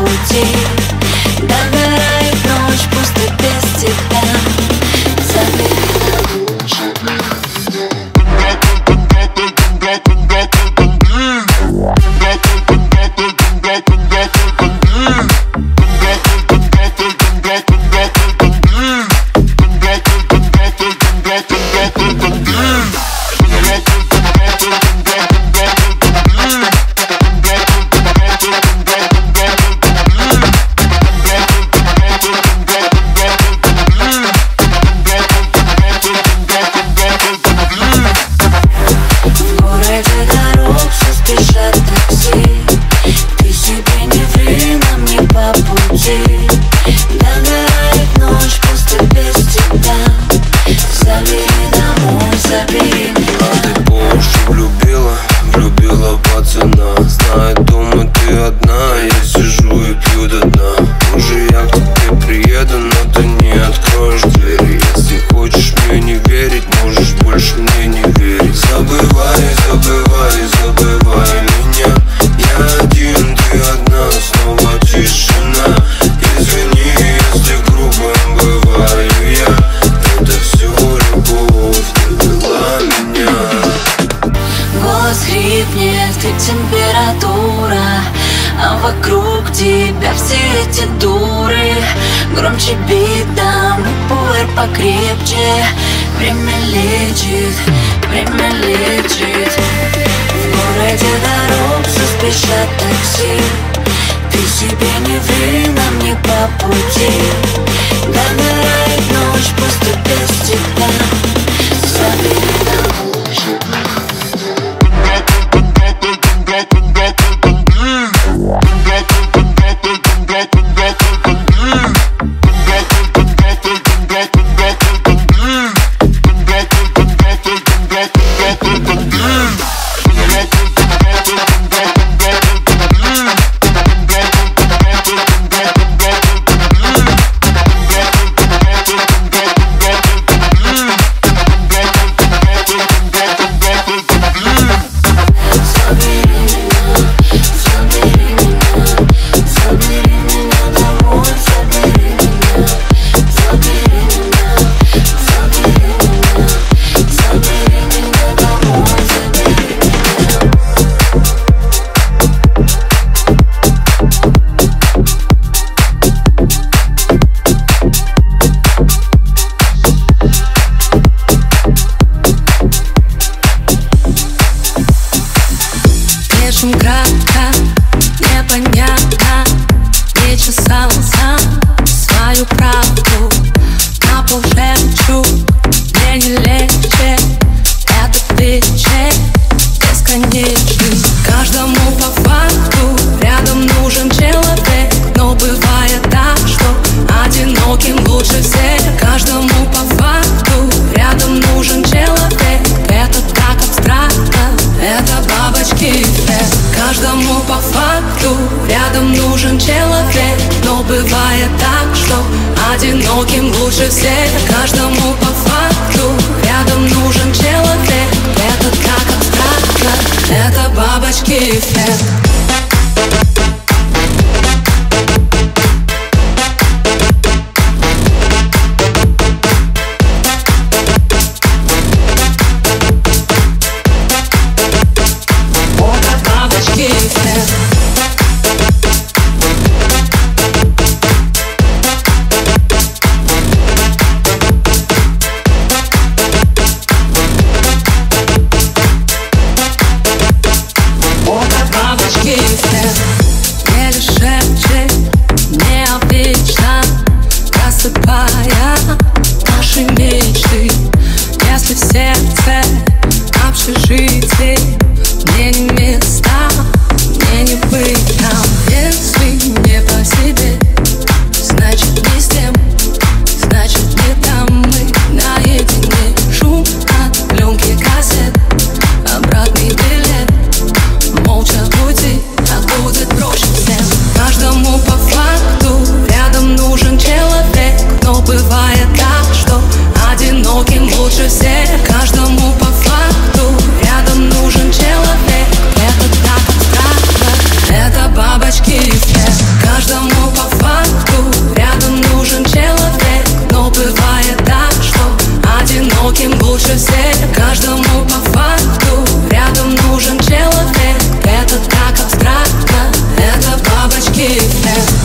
routine wydarło Przyspieszę taksi загадка Непонятно Не чесал сам свою правду. На пол жемчуг Мне не легче. Одиноким лучше всех, каждому по факту. Рядом нужен человек, Это как абстрактно. Это бабочки эффект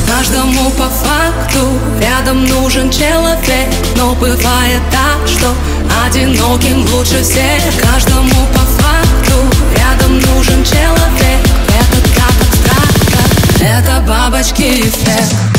Каждому по факту рядом нужен человек Но бывает так, что одиноким лучше всех. Каждому по факту рядом нужен человек Это так абстрактно, это бабочки эффект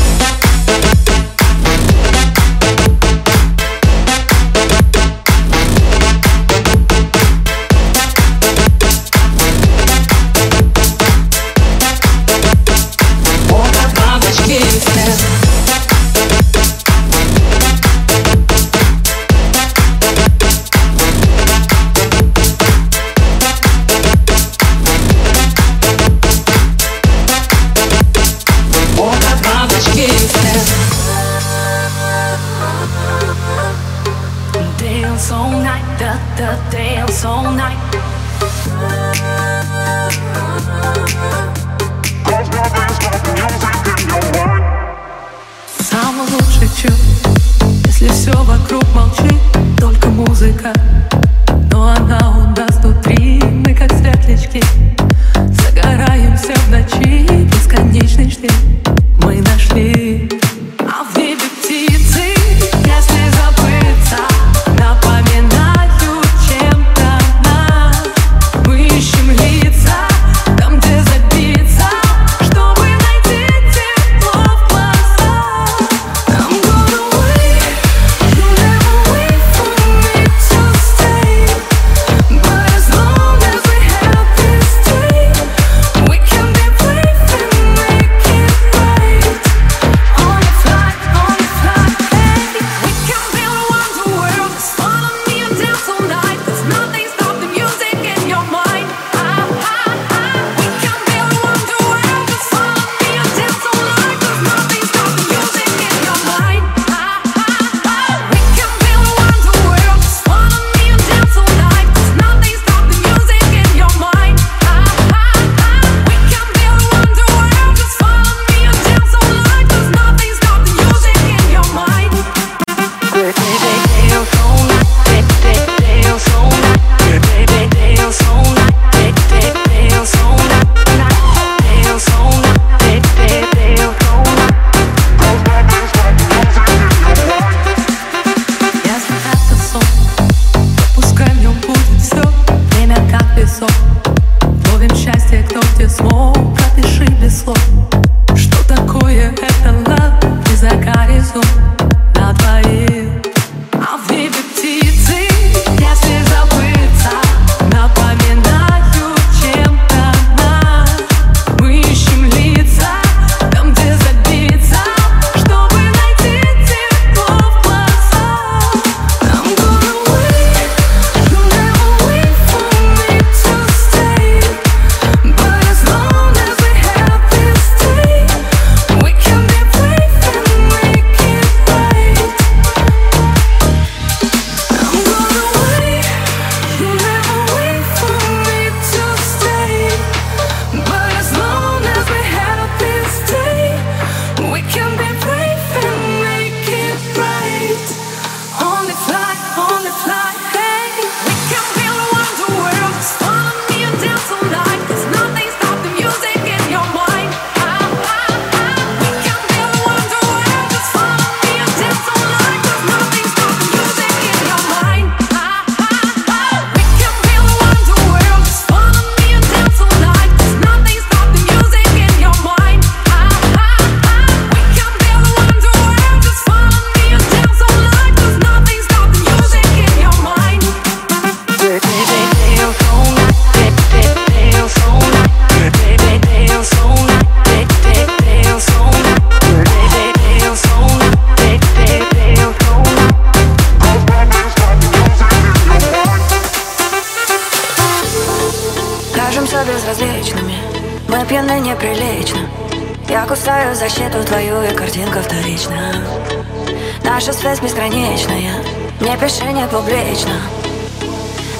публично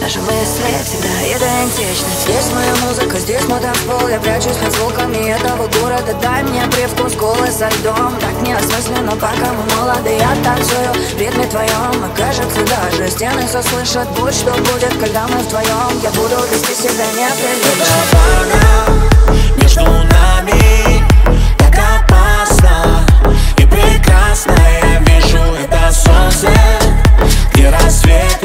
Наши мысли всегда идентичны. Здесь моя музыка, здесь мой танцпол. Я прячусь под звуками этого города. Дай мне привкус колы со льдом. Так неосмысленно, пока мы молоды. Я танцую в ритме твоем И кажется даже стены все слышат Будь что будет, когда мы вдвоем Я буду вести себя неприлично Между нами так опасно И прекрасно я вижу это солнце рассвета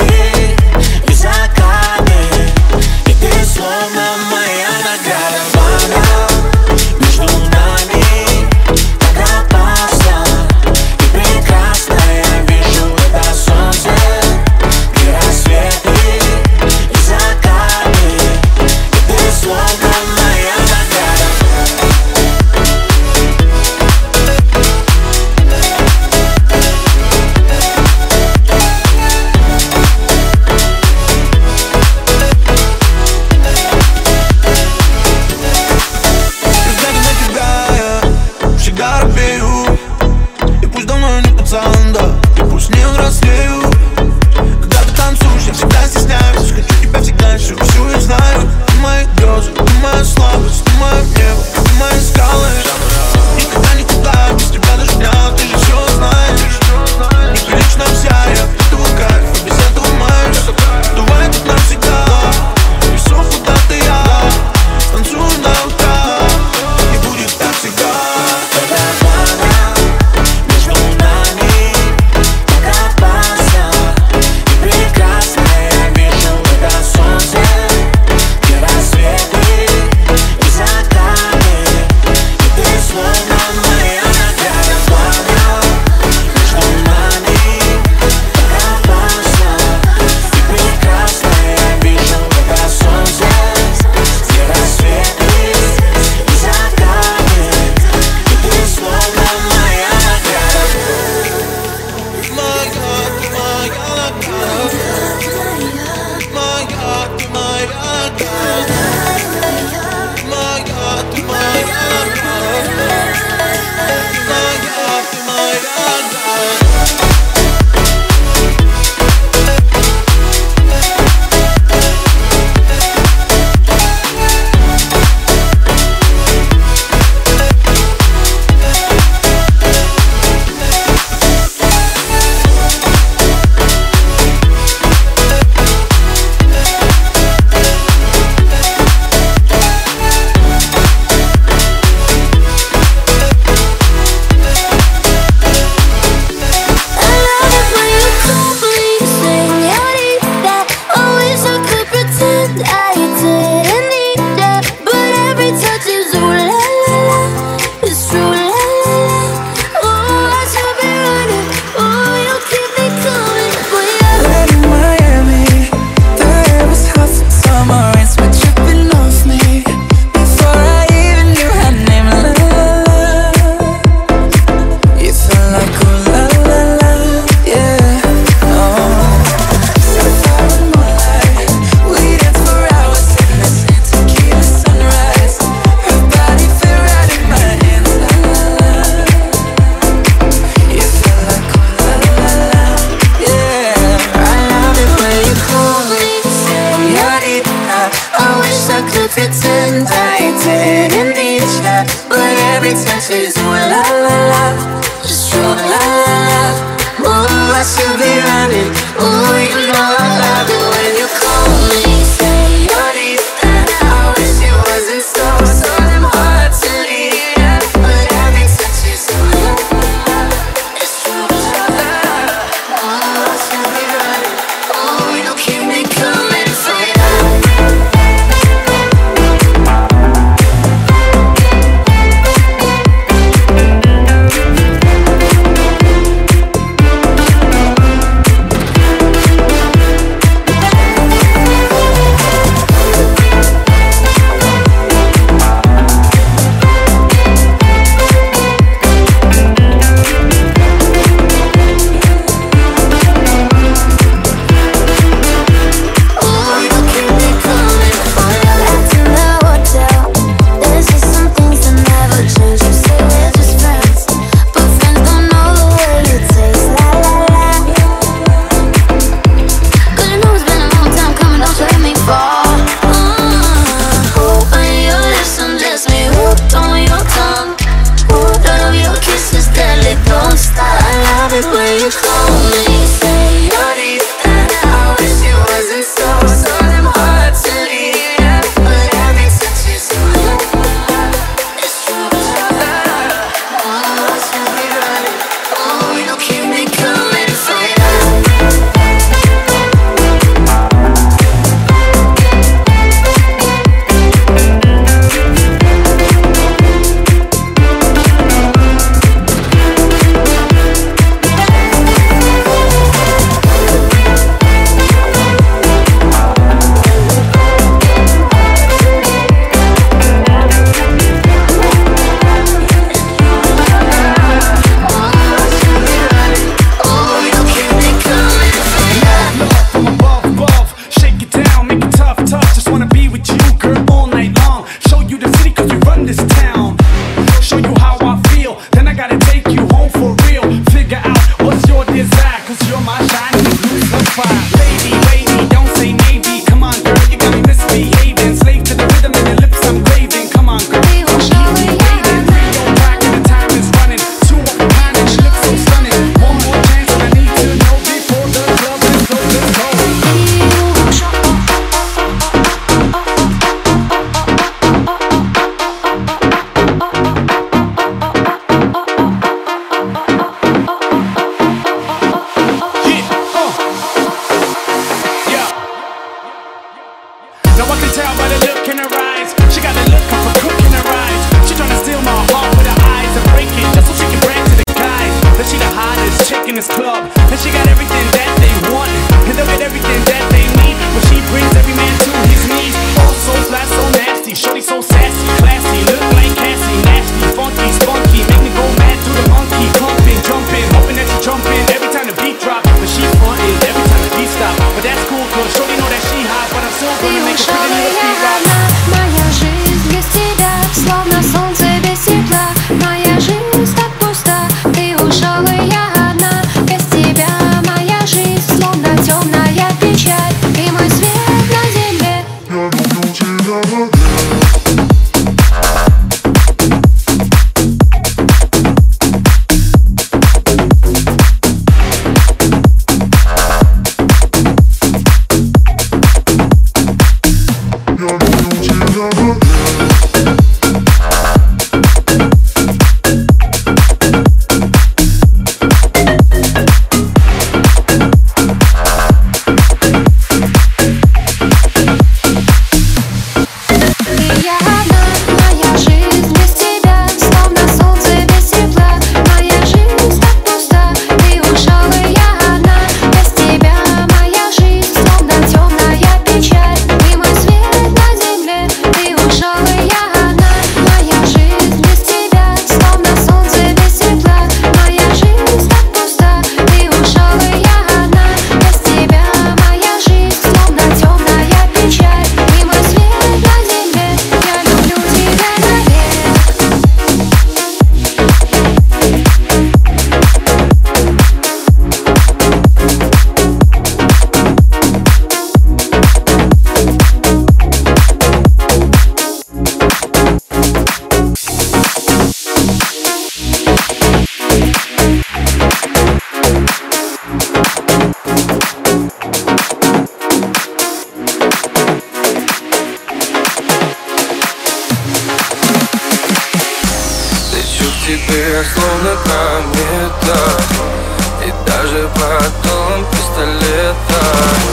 даже потом пистолета.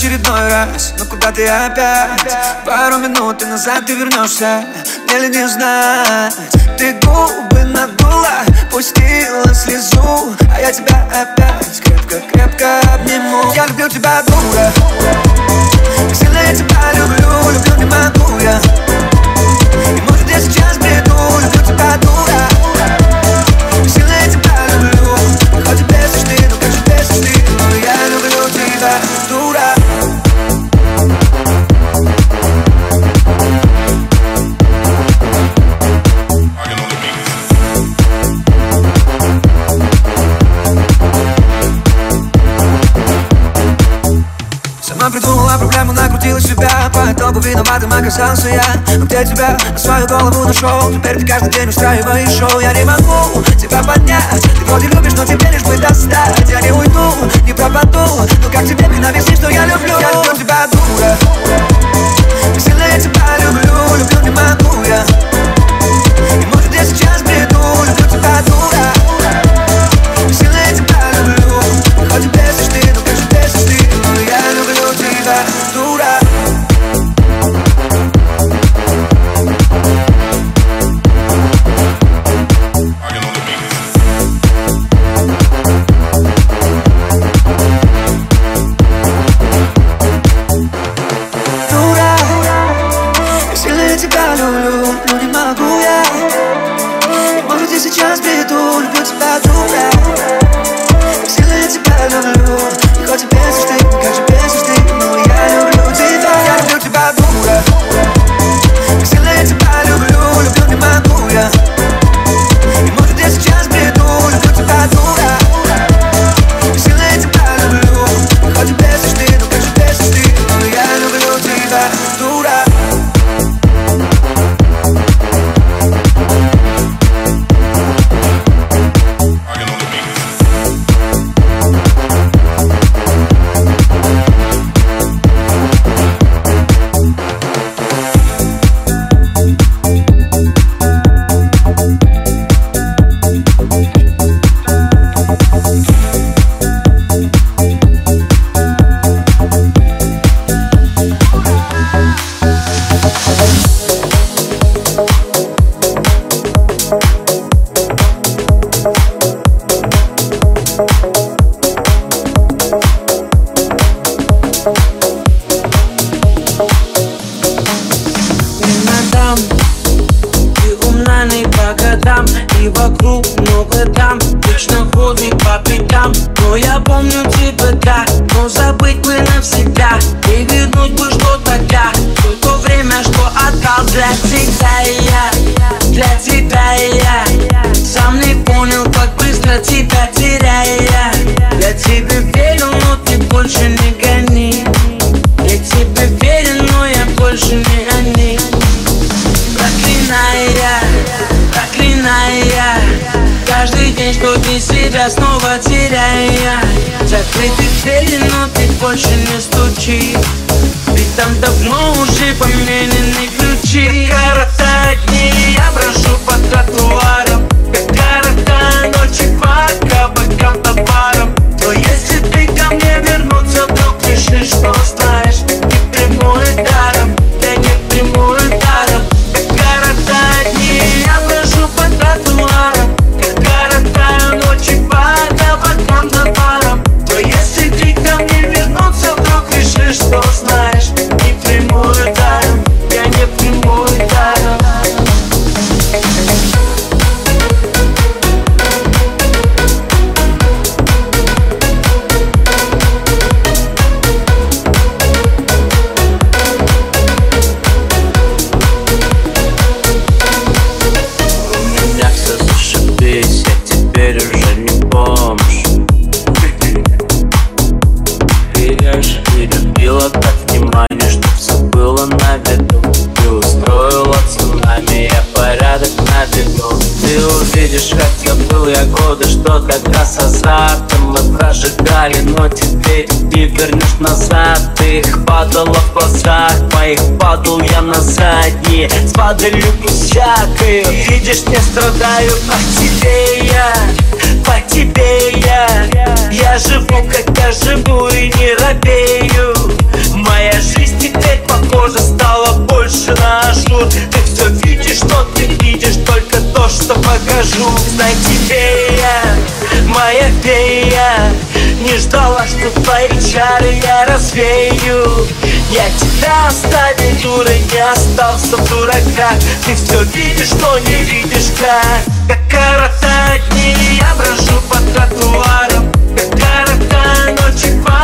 Где рассветы ты опять? Пару минут и назад ты вернешься. Мне ли не знать? Ты губы надула, пустила слезу. А я тебя опять крепко-крепко обниму. Я люблю тебя, дура. Как сильно я тебя люблю, люблю не могу я. И может я сейчас бреду, люблю тебя, дура итогу виноватым оказался я. Но где тебя на свою голову нашел Теперь ты каждый день устраиваешь шоу. Я не могу тебя понять Ты вроде любишь, но тебе лишь бы достать. Я не уйду, не пропаду. Но как тебе ненавидеть, что я люблю? Я люблю тебя, дура. Сильно я тебя люблю. Люблю не могу я. И может я сейчас И любила так внимание, чтоб все было на виду. Ты устроила цунами, я порядок наведу. Ты увидишь, как я был, я годы, что тогда с азартом Мы прожигали, но теперь не вернешь назад. Ты их падала в глазах моих, падал я на задние. С падалью всякой, видишь, не страдаю по тебе я по тебе я. Я живу, как я живу и не робею. Моя жизнь теперь похожа стала больше на ажур Ты все видишь, но ты видишь только то, что покажу. Знай тебе я, моя фея. Не ждала, что твои чары я развею Я тебя оставил, дура, не остался в дураках. Ты все видишь, но не видишь как. Как коротают дни, я брожу по тротуарам Как коротаю ночи по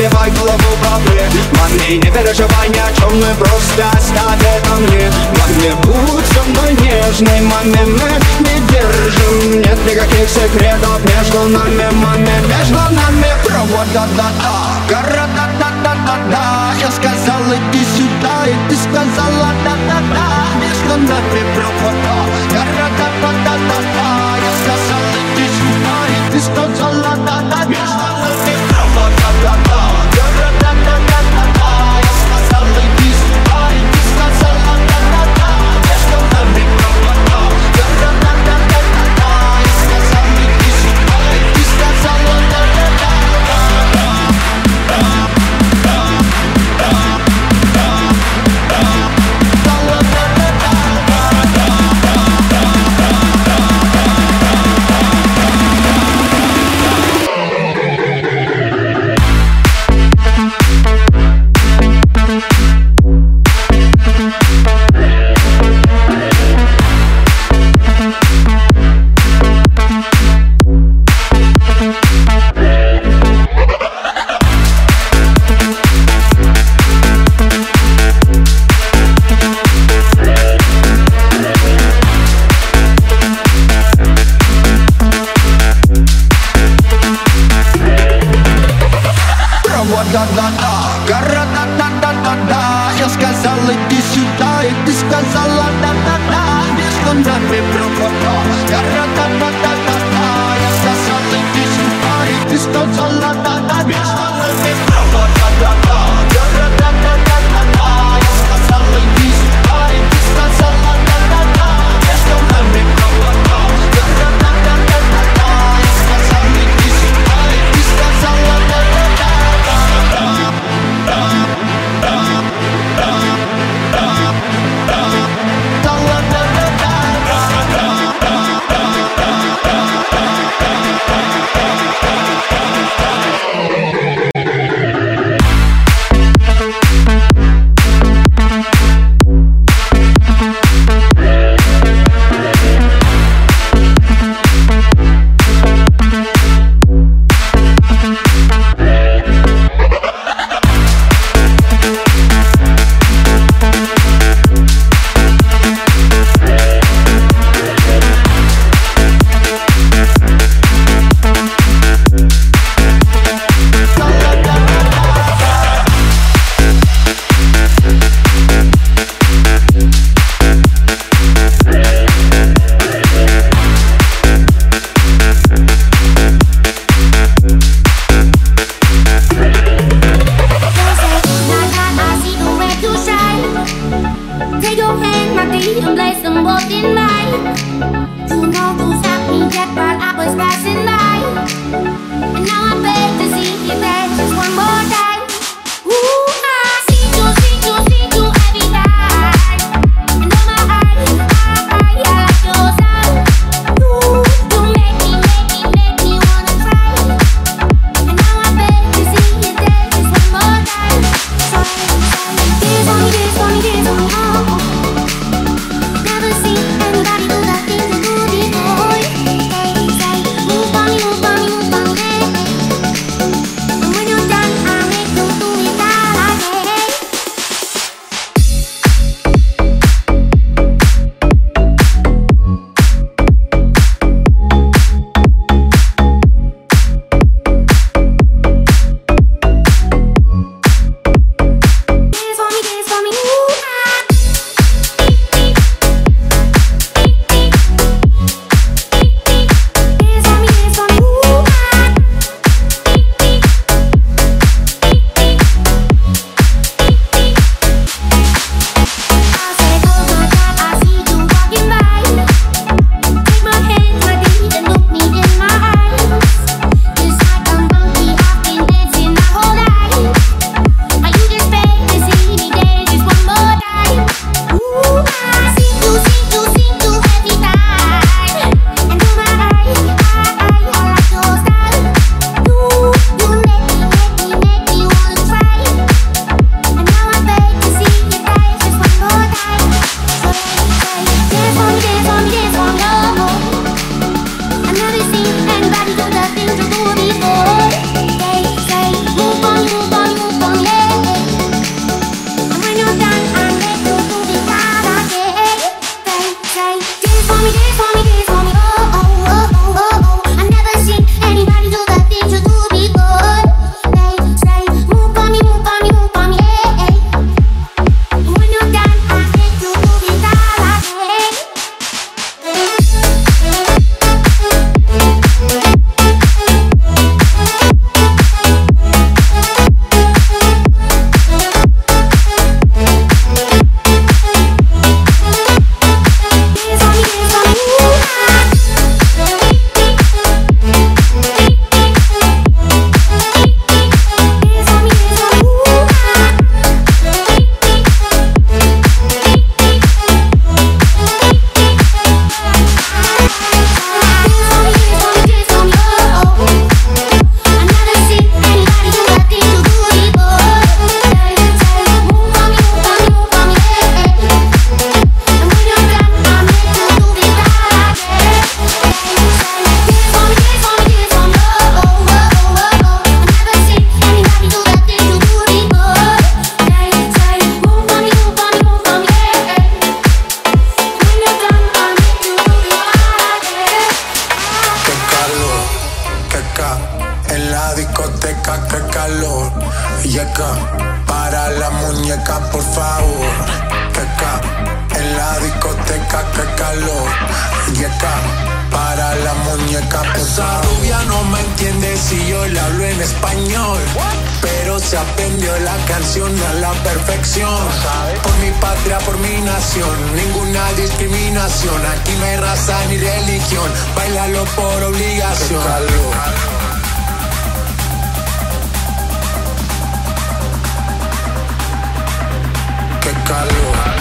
забивай голову бабы Мами, не переживай ни о чем, мы просто оставь это мне Мами, будь со мной нежной, маме, мы не держим. Нет никаких секретов между нами, маме, между нами. Провод, да-да-да, гора, да-да-да-да-да Я сказал, иди сюда, и ты сказала, да-да-да. Между нами провода, гора, да-да-да-да-да Я сказал, иди сюда, и ты сказала, да-да-да. Между нами провода, да-да-да mi patria, por mi nación. Ninguna discriminación, aquí no hay raza ni religión. Bailalo por obligación. Qué calor. Qué calor.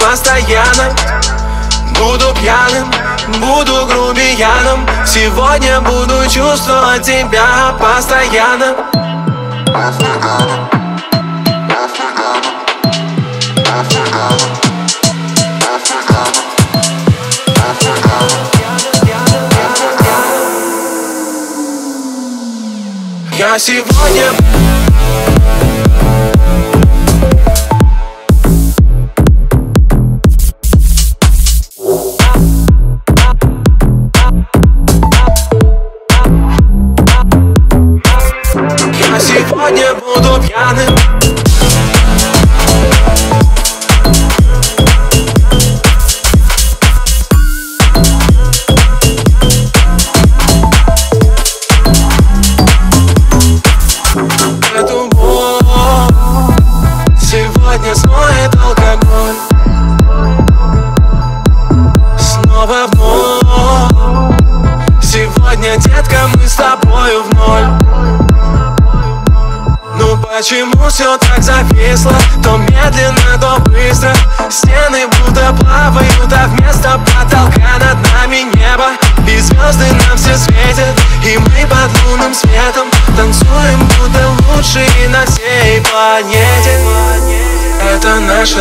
постоянно Буду пьяным, буду грубияном. Сегодня буду чувствовать тебя постоянно Я сегодня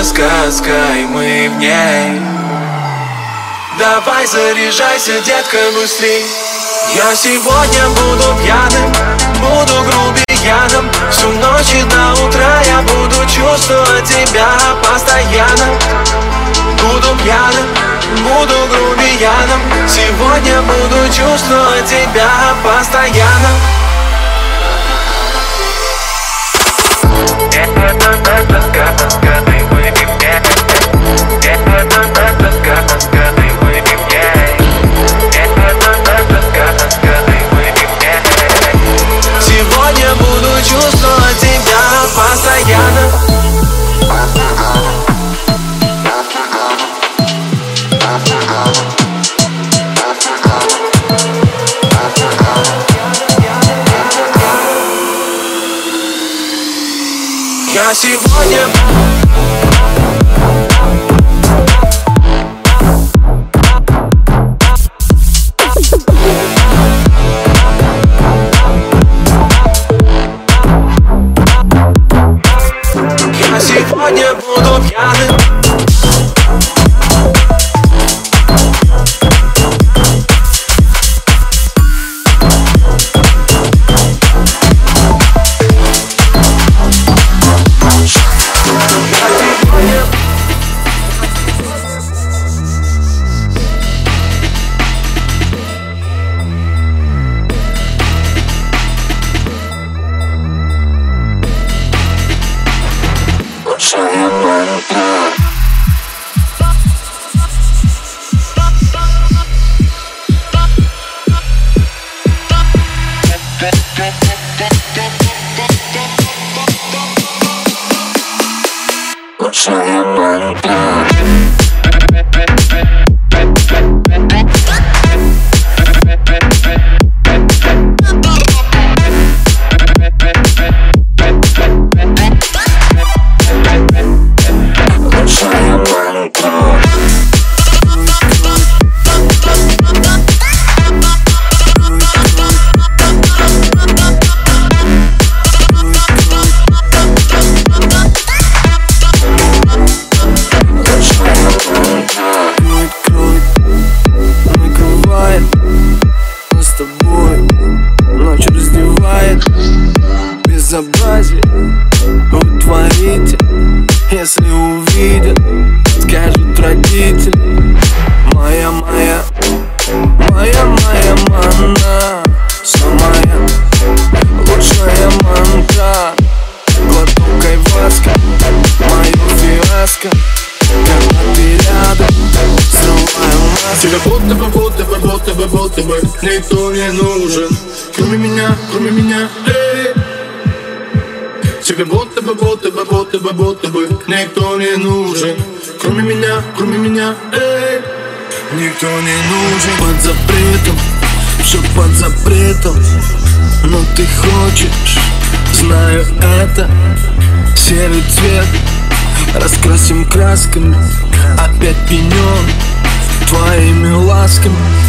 сказка, и мы в ней. Давай заряжайся, детка, быстрей. Я сегодня буду пьяным, буду грубияном Всю ночь и до утра я буду чувствовать тебя постоянно. Буду пьяным, буду грубияном Сегодня буду чувствовать тебя постоянно. Это наша сказка сегодня Никто не нужен Кроме меня, кроме меня, эй. Тебе будто бы, будто бы, будто бы, будто бы Никто не нужен. Кроме меня, кроме меня, эй. Никто не нужен. Под запретом Все под запретом. Но ты хочешь, знаю это. Серый цвет Раскрасим красками. Опять пенен Твоими ласками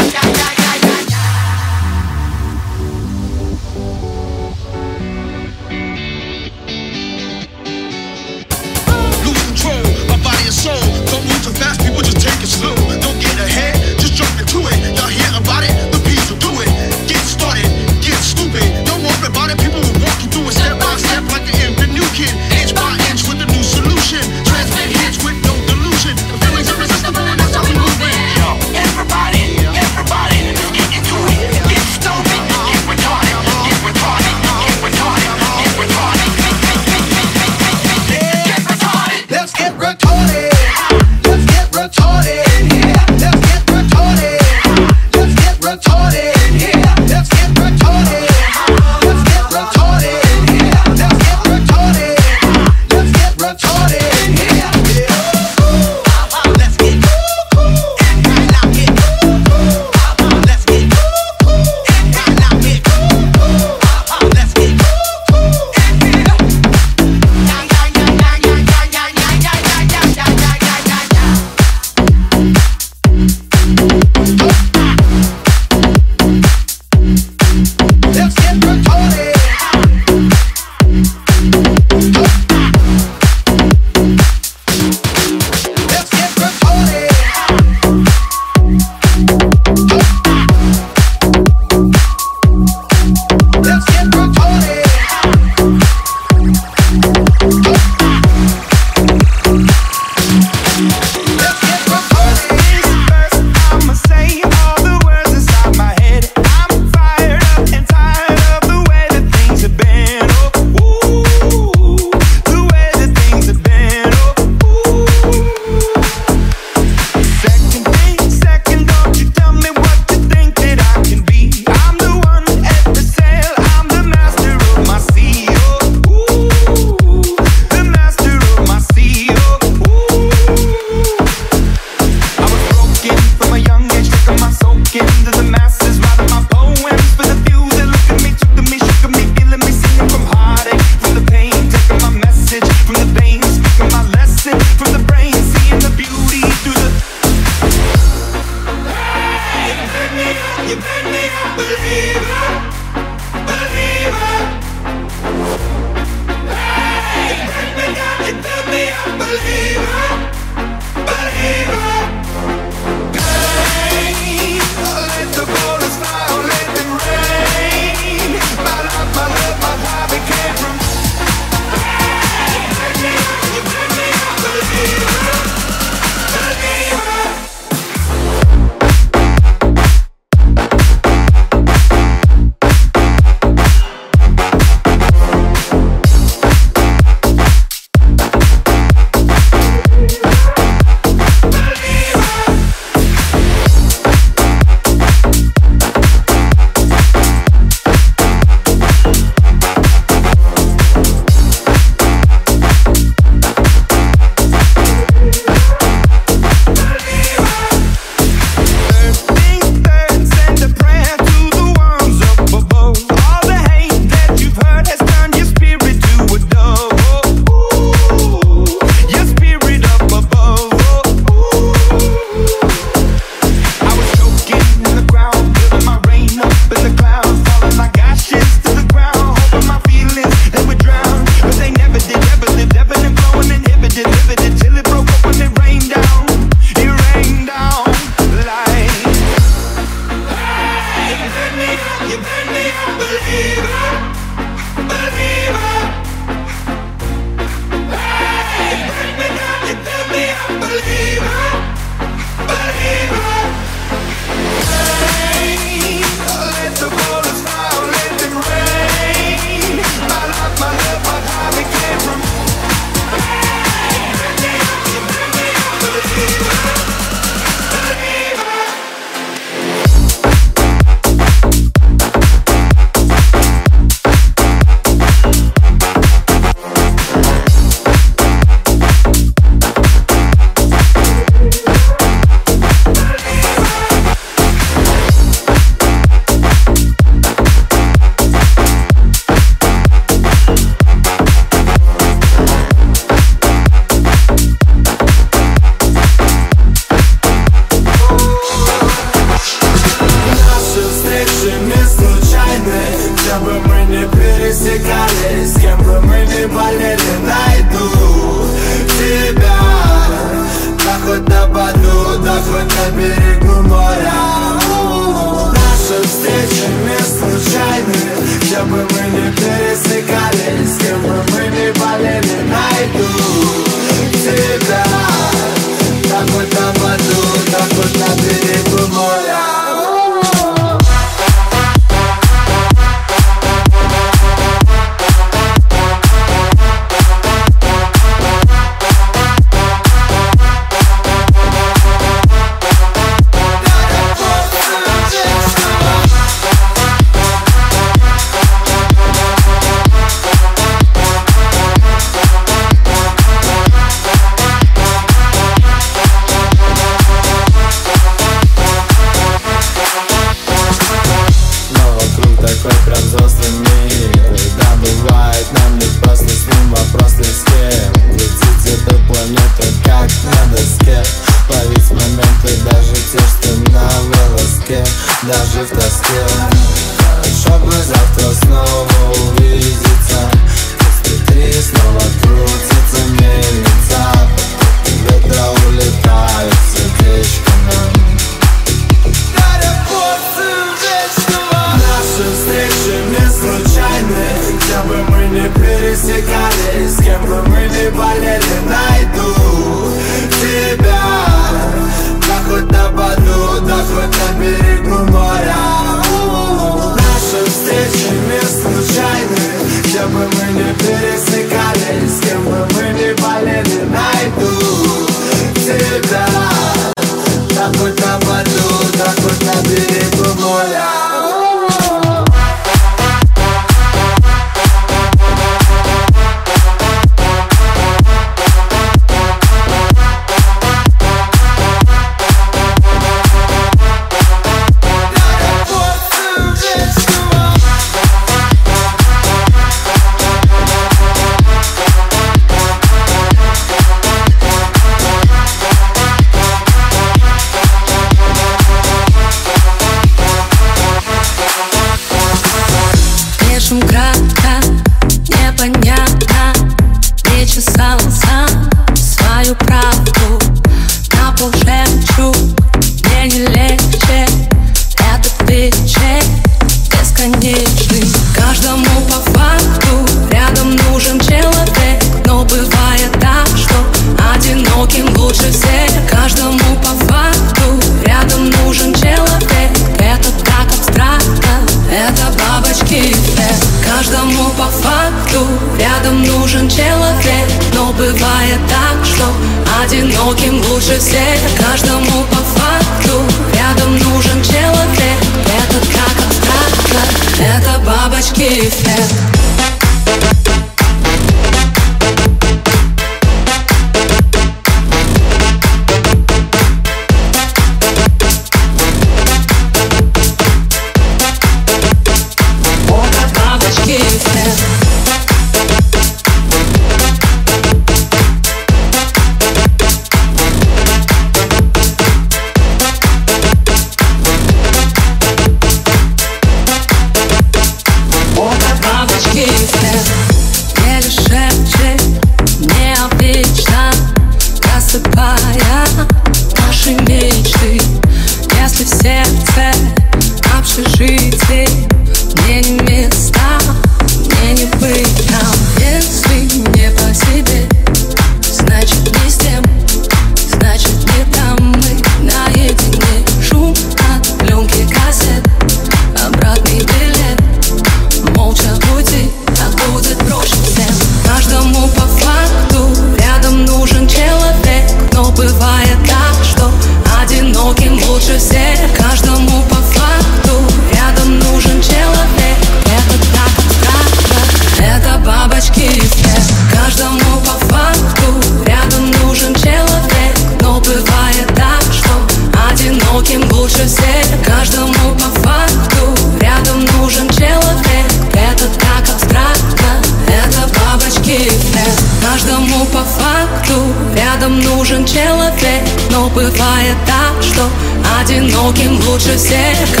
бывает